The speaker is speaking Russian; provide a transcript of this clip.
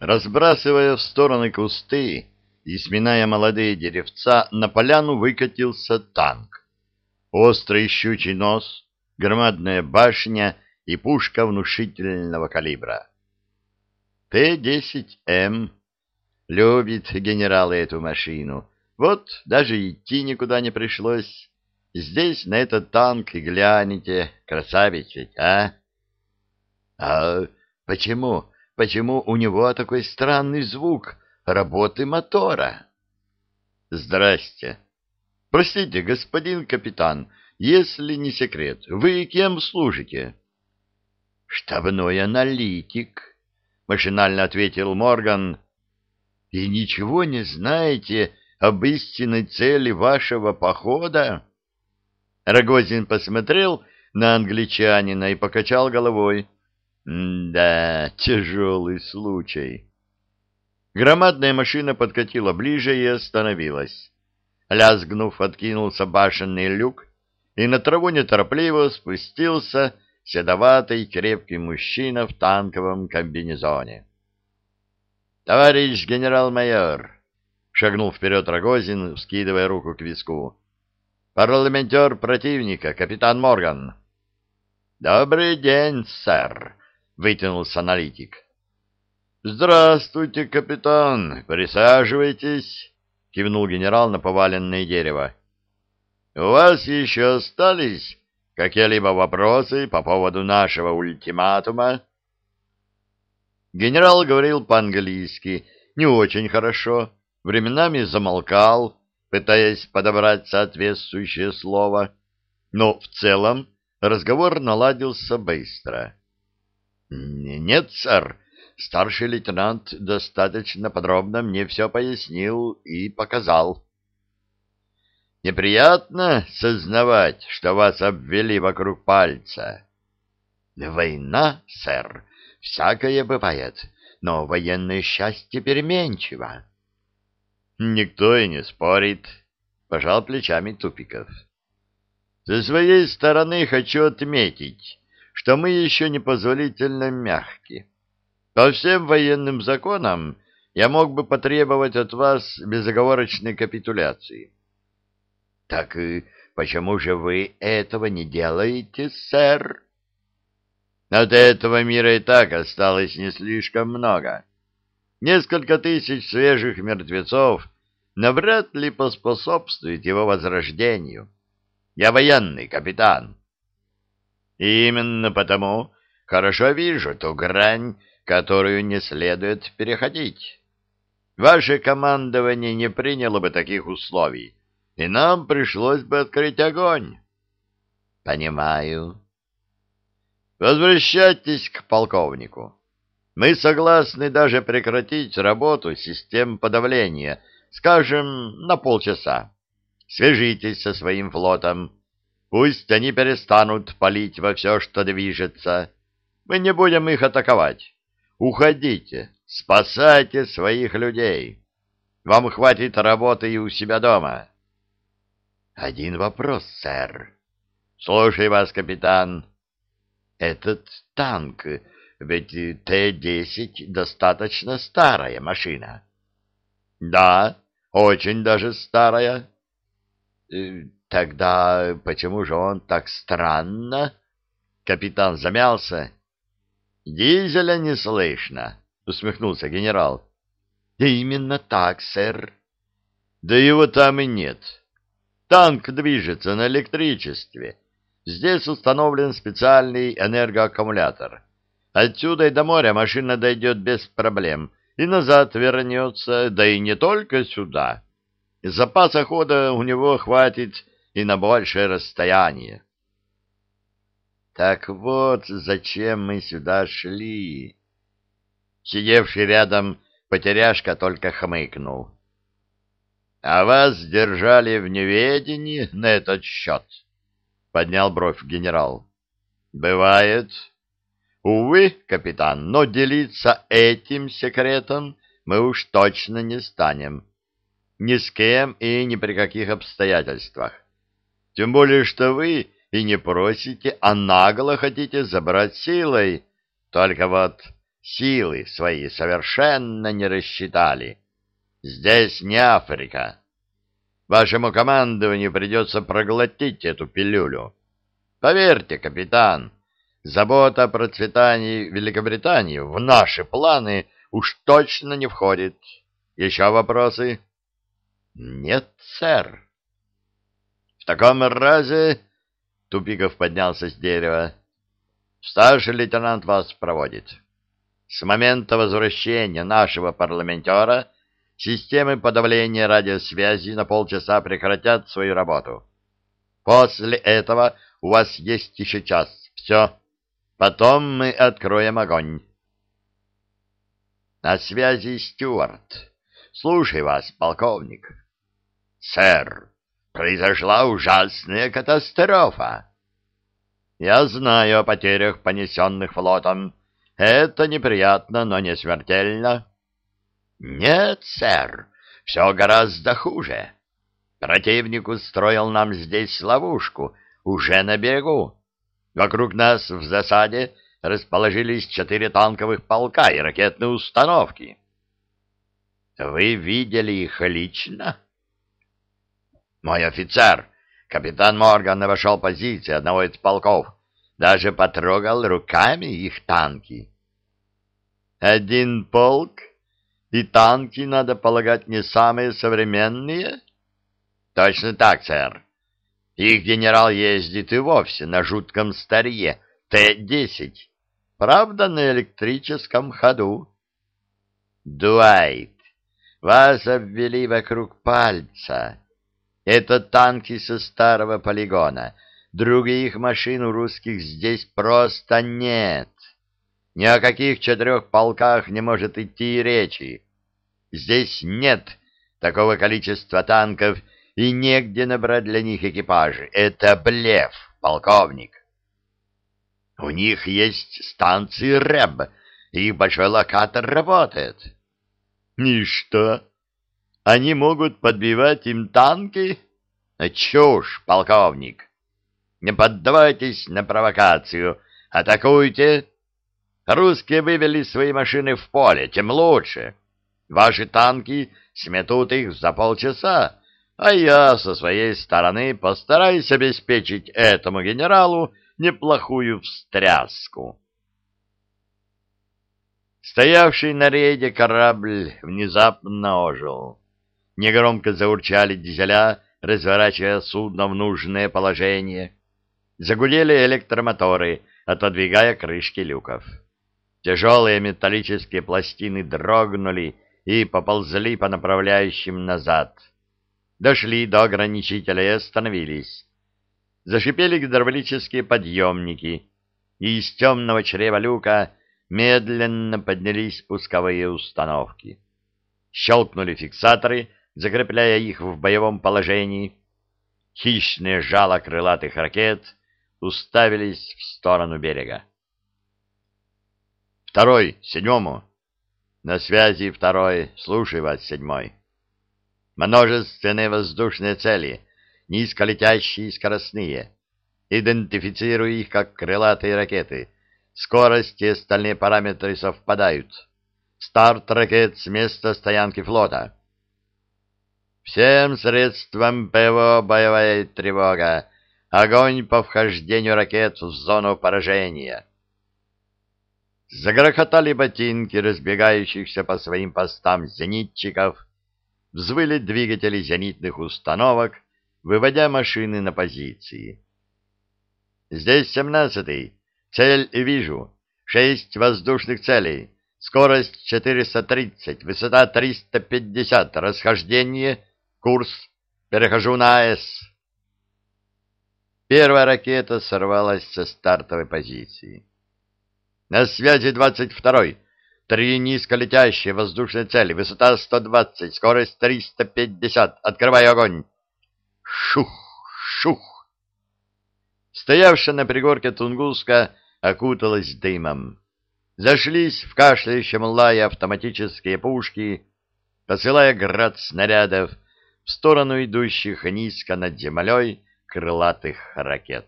Разбрасывая в стороны кусты и сминая молодые деревца, на поляну выкатился танк. Острый щучий нос, громадная башня и пушка внушительного калибра. Т-10М. Любит генералы эту машину. Вот даже идти никуда не пришлось. Здесь на этот танк и гляните, красавец ведь, а? А почему, почему у него такой странный звук работы мотора? Здрасте. Простите, господин капитан, если не секрет, вы кем служите? Штабной аналитик, машинально ответил Морган. И ничего не знаете об истинной цели вашего похода? Рогозин посмотрел на англичанина и покачал головой. Да, тяжелый случай. Громадная машина подкатила ближе и остановилась. Лязгнув, откинулся башенный люк, и на траву неторопливо спустился седоватый крепкий мужчина в танковом комбинезоне. «Товарищ генерал-майор!» — шагнул вперед Рогозин, вскидывая руку к виску. «Парламентер противника, капитан Морган». «Добрый день, сэр!» — вытянулся аналитик. «Здравствуйте, капитан! Присаживайтесь!» — кивнул генерал на поваленное дерево. «У вас еще остались какие-либо вопросы по поводу нашего ультиматума?» Генерал говорил по-английски не очень хорошо, временами замолкал, пытаясь подобрать соответствующее слово, но в целом разговор наладился быстро. «Нет, сэр, старший лейтенант достаточно подробно мне все пояснил и показал». «Неприятно сознавать, что вас обвели вокруг пальца». «Война, сэр, всякое бывает, но военное счастье переменчиво». «Никто и не спорит», — пожал плечами Тупиков. «Со своей стороны хочу отметить, что мы еще непозволительно мягки. По всем военным законам я мог бы потребовать от вас безоговорочной капитуляции». «Так почему же вы этого не делаете, сэр?» От этого мира и так осталось не слишком много. Несколько тысяч свежих мертвецов навряд ли поспособствует его возрождению. Я военный капитан. И именно потому хорошо вижу ту грань, которую не следует переходить. Ваше командование не приняло бы таких условий, и нам пришлось бы открыть огонь. Понимаю. Возвращайтесь к полковнику. Мы согласны даже прекратить работу систем подавления, скажем, на полчаса. Свяжитесь со своим флотом. Пусть они перестанут палить во все, что движется. Мы не будем их атаковать. Уходите, спасайте своих людей. Вам хватит работы и у себя дома. Один вопрос, сэр. Слушай вас, капитан. Этот танк, ведь Т-10 достаточно старая машина. Да, очень даже старая. Э, тогда почему же он так странно? Капитан замялся. Дизеля не слышно, усмехнулся генерал. Да именно так, сэр. Да его там и нет. Танк движется на электричестве. Здесь установлен специальный энергоаккумулятор. Отсюда и до моря машина дойдет без проблем и назад вернется, да и не только сюда. Запаса хода у него хватит и на большее расстояние. Так вот, зачем мы сюда шли? Сидевший рядом потеряшка только хмыкнул. — А вас держали в неведении на этот счет? —— поднял бровь генерал. «Бывает. Увы, капитан, но делиться этим секретом мы уж точно не станем. Ни с кем и ни при каких обстоятельствах. Тем более, что вы и не просите, а нагло хотите забрать силой. Только вот силы свои совершенно не рассчитали. Здесь не Африка. Вашему командованию придется проглотить эту пилюлю. Поверьте, капитан, забота о процветании Великобритании в наши планы уж точно не входит. Еще вопросы? Нет, сэр. В таком разе... Тупиков поднялся с дерева. Старший лейтенант вас проводит. С момента возвращения нашего парламентера системы подавления радиосвязи на полчаса прекратят свою работу. После этого у вас есть еще час. Все. Потом мы откроем огонь. На связи Стюарт. Слушай вас, полковник. Сэр, произошла ужасная катастрофа. Я знаю о потерях, понесенных флотом. Это неприятно, но не смертельно. Нет, сэр, все гораздо хуже. Противник устроил нам здесь ловушку, уже на берегу. Вокруг нас в засаде расположились четыре танковых полка и ракетные установки. Вы видели их лично? Мой офицер, капитан Морган, обошел позиции одного из полков, даже потрогал руками их танки. Один полк? И танки, надо полагать, не самые современные? Точно так, сэр. Их генерал ездит и вовсе на жутком старье Т-10. Правда, на электрическом ходу. Дуайт, вас обвели вокруг пальца. Это танки со старого полигона. Других машин у русских здесь просто нет. Ни о каких четырех полках не может идти речи. Здесь нет такого количества танков, и негде набрать для них экипажи. Это блеф, полковник. У них есть станции РЭБ, и их большой локатор работает. И что? Они могут подбивать им танки? Чушь, полковник. Не поддавайтесь на провокацию. Атакуйте. Русские вывели свои машины в поле, тем лучше. Ваши танки сметут их за полчаса, а я со своей стороны постараюсь обеспечить этому генералу неплохую встряску. Стоявший на рейде корабль внезапно ожил. Негромко заурчали дизеля, разворачивая судно в нужное положение. Загудели электромоторы, отодвигая крышки люков. Тяжелые металлические пластины дрогнули и поползли по направляющим назад. Дошли до ограничителя и остановились. Зашипели гидравлические подъемники, и из темного чрева люка медленно поднялись пусковые установки. Щелкнули фиксаторы, закрепляя их в боевом положении. Хищные жало крылатых ракет уставились в сторону берега. Второй, седьмому. На связи второй, слушай вас, седьмой. Множественные воздушные цели, низколетящие и скоростные. Идентифицирую их как крылатые ракеты. Скорость и остальные параметры совпадают. Старт ракет с места стоянки флота. Всем средствам ПВО боевая тревога. Огонь по вхождению ракет в зону поражения. Загрохотали ботинки разбегающихся по своим постам зенитчиков, взвыли двигатели зенитных установок, выводя машины на позиции. Здесь семнадцатый. Цель вижу. Шесть воздушных целей. Скорость 430, высота 350, расхождение, курс. Перехожу на С. Первая ракета сорвалась со стартовой позиции. На связи 22-й. Три низколетящие воздушные цели. Высота 120, скорость 350. Открывай огонь. Шух, шух. Стоявшая на пригорке Тунгуска окуталась дымом. Зашлись в кашляющем лае автоматические пушки, посылая град снарядов в сторону идущих низко над землей крылатых ракет.